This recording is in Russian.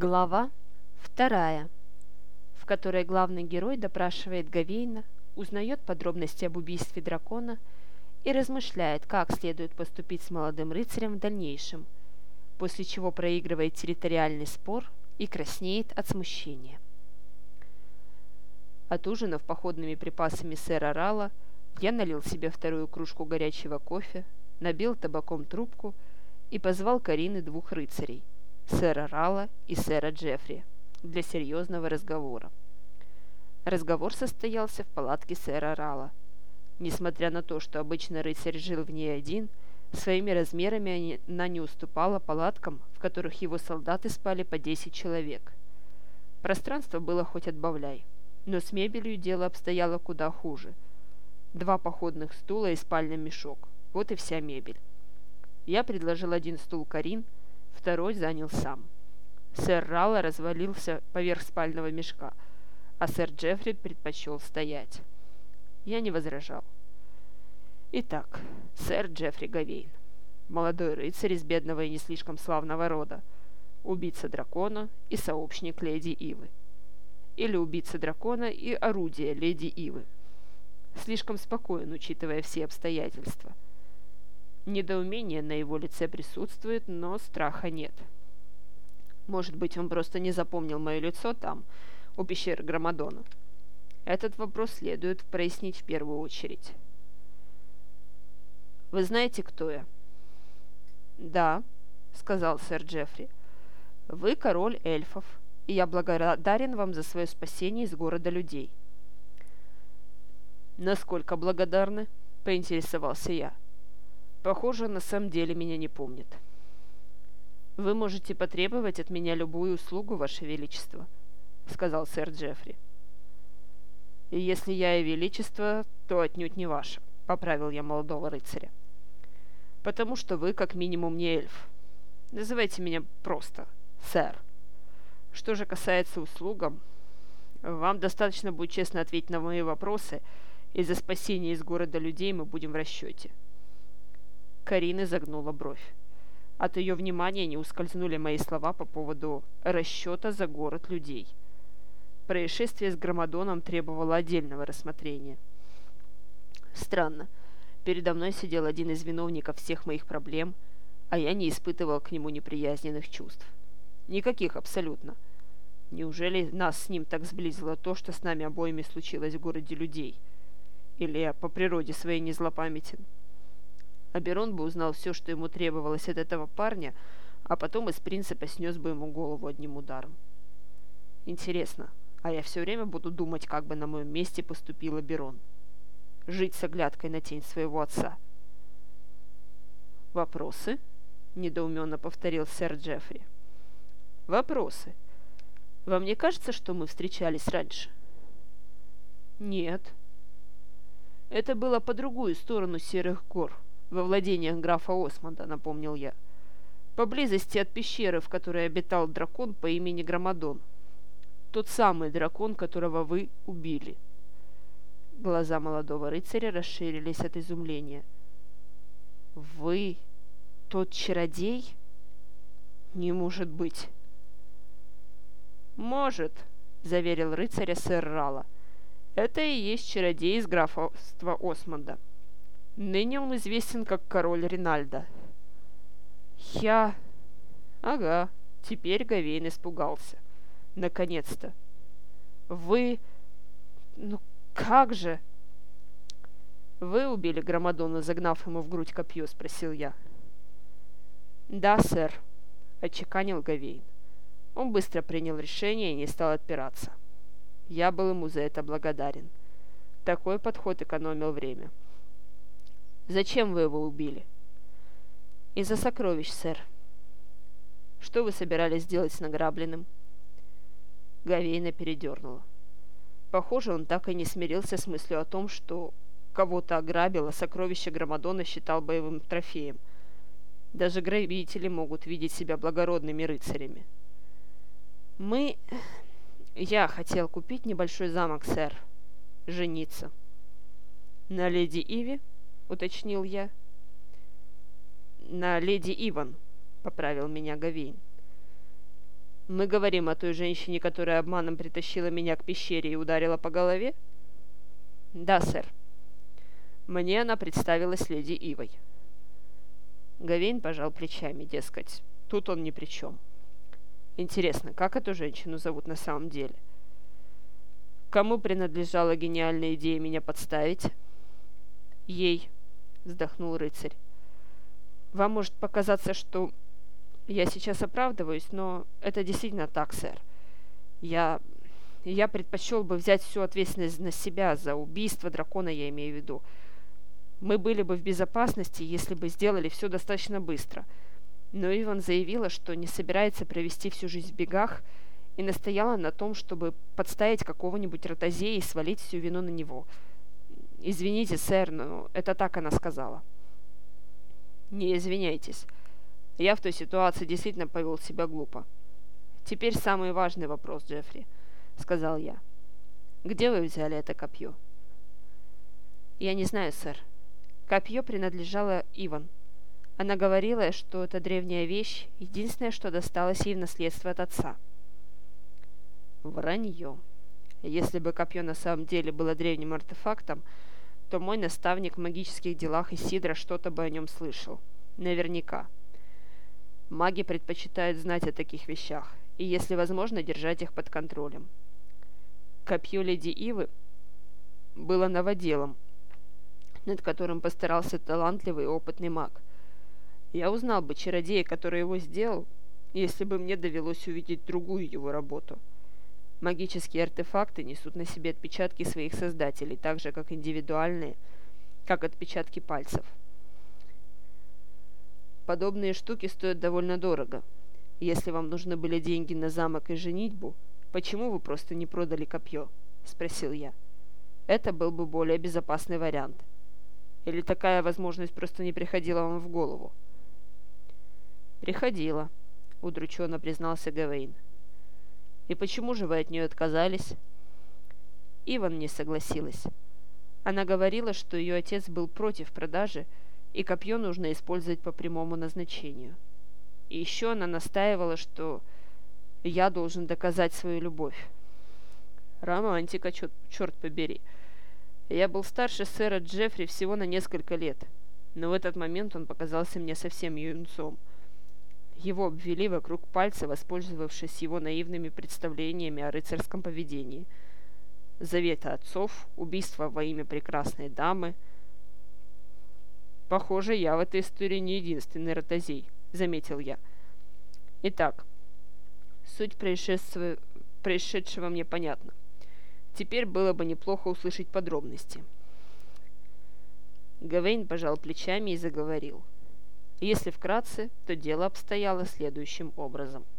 Глава вторая, в которой главный герой допрашивает Гавейна, узнает подробности об убийстве дракона и размышляет, как следует поступить с молодым рыцарем в дальнейшем, после чего проигрывает территориальный спор и краснеет от смущения. От ужинов походными припасами сэра Рала я налил себе вторую кружку горячего кофе, набил табаком трубку и позвал Карины двух рыцарей – сэра Рала и сэра Джеффри для серьезного разговора. Разговор состоялся в палатке сэра Рала. Несмотря на то, что обычно рыцарь жил в ней один, своими размерами она не уступала палаткам, в которых его солдаты спали по 10 человек. Пространство было хоть отбавляй, но с мебелью дело обстояло куда хуже. Два походных стула и спальный мешок – вот и вся мебель. Я предложил один стул Карин – второй занял сам. Сэр Ралла развалился поверх спального мешка, а сэр Джеффри предпочел стоять. Я не возражал. Итак, сэр Джеффри Гавейн, молодой рыцарь из бедного и не слишком славного рода, убийца дракона и сообщник леди Ивы. Или убийца дракона и орудие леди Ивы. Слишком спокоен, учитывая все обстоятельства – Недоумение на его лице присутствует, но страха нет. Может быть, он просто не запомнил мое лицо там, у пещеры Громадона. Этот вопрос следует прояснить в первую очередь. «Вы знаете, кто я?» «Да», — сказал сэр Джеффри. «Вы король эльфов, и я благодарен вам за свое спасение из города людей». «Насколько благодарны?» — поинтересовался я. Похоже, на самом деле меня не помнит. «Вы можете потребовать от меня любую услугу, Ваше Величество», — сказал сэр Джеффри. «И если я и Величество, то отнюдь не ваше», — поправил я молодого рыцаря. «Потому что вы, как минимум, не эльф. Называйте меня просто сэр. Что же касается услугам, вам достаточно будет честно ответить на мои вопросы, и за спасение из города людей мы будем в расчете». Карина загнула бровь. От ее внимания не ускользнули мои слова по поводу расчета за город людей. Происшествие с Громадоном требовало отдельного рассмотрения. Странно. Передо мной сидел один из виновников всех моих проблем, а я не испытывал к нему неприязненных чувств. Никаких абсолютно. Неужели нас с ним так сблизило то, что с нами обоими случилось в городе людей? Или я по природе своей не злопамятен? Аберон бы узнал все, что ему требовалось от этого парня, а потом из принципа снес бы ему голову одним ударом. Интересно, а я все время буду думать, как бы на моем месте поступил Аберон. Жить с оглядкой на тень своего отца. «Вопросы?» – недоуменно повторил сэр Джеффри. «Вопросы. Вам не кажется, что мы встречались раньше?» «Нет». Это было по другую сторону Серых гор – во владениях графа Осмонда, напомнил я. Поблизости от пещеры, в которой обитал дракон по имени Громадон. Тот самый дракон, которого вы убили. Глаза молодого рыцаря расширились от изумления. «Вы тот чародей?» «Не может быть!» «Может», — заверил рыцаря сэр Рала. «Это и есть чародей из графства Осмонда. Ныне он известен как король Ринальда. Я... Ага, теперь Гавейн испугался. Наконец-то. Вы... Ну как же... Вы убили Громадона, загнав ему в грудь копье, спросил я. Да, сэр, отчеканил Гавейн. Он быстро принял решение и не стал отпираться. Я был ему за это благодарен. Такой подход экономил время. — Зачем вы его убили? Из-за сокровищ, сэр. Что вы собирались сделать с награбленным? Гавейна передернула. Похоже, он так и не смирился с мыслью о том, что кого-то ограбил, а сокровище Громадона считал боевым трофеем. Даже грабители могут видеть себя благородными рыцарями. Мы... Я хотел купить небольшой замок, сэр. Жениться. На леди Иви? — уточнил я. «На леди Иван», — поправил меня Гавейн. Мы говорим о той женщине, которая обманом притащила меня к пещере и ударила по голове? Да, сэр. Мне она представилась леди Ивой. Гавейн пожал плечами, дескать, тут он ни при чем. Интересно, как эту женщину зовут на самом деле? Кому принадлежала гениальная идея меня подставить? Ей, вздохнул рыцарь. Вам может показаться, что я сейчас оправдываюсь, но это действительно так, сэр. Я... я предпочел бы взять всю ответственность на себя за убийство дракона, я имею в виду. Мы были бы в безопасности, если бы сделали все достаточно быстро – но Иван заявила, что не собирается провести всю жизнь в бегах и настояла на том, чтобы подставить какого-нибудь ротозея и свалить всю вину на него. «Извините, сэр, но это так она сказала». «Не извиняйтесь. Я в той ситуации действительно повел себя глупо. Теперь самый важный вопрос, Джеффри», — сказал я. «Где вы взяли это копье?» «Я не знаю, сэр. Копье принадлежало Иван», она говорила, что эта древняя вещь – единственное, что досталось ей в наследство от отца. Вранье. Если бы копье на самом деле было древним артефактом, то мой наставник в магических делах Исидра что-то бы о нем слышал. Наверняка. Маги предпочитают знать о таких вещах, и, если возможно, держать их под контролем. Копье леди Ивы было новоделом, над которым постарался талантливый и опытный маг – я узнал бы чародея, который его сделал, если бы мне довелось увидеть другую его работу. Магические артефакты несут на себе отпечатки своих создателей, так же, как индивидуальные, как отпечатки пальцев. Подобные штуки стоят довольно дорого. Если вам нужны были деньги на замок и женитьбу, почему вы просто не продали копье? Спросил я. Это был бы более безопасный вариант. Или такая возможность просто не приходила вам в голову? «Приходила», — удрученно признался Гавейн. «И почему же вы от нее отказались?» Иван не согласилась. Она говорила, что ее отец был против продажи, и копье нужно использовать по прямому назначению. И еще она настаивала, что я должен доказать свою любовь. Романтика, черт, черт побери. Я был старше сэра Джеффри всего на несколько лет, но в этот момент он показался мне совсем юнцом — его обвели вокруг пальца, воспользовавшись его наивными представлениями о рыцарском поведении. Заветы отцов, убийство во имя прекрасной дамы. «Похоже, я в этой истории не единственный ротозей», — заметил я. Итак, суть происшедшего, происшедшего мне понятна. Теперь было бы неплохо услышать подробности. Гавейн пожал плечами и заговорил. — если вкратце, то дело обстояло следующим образом –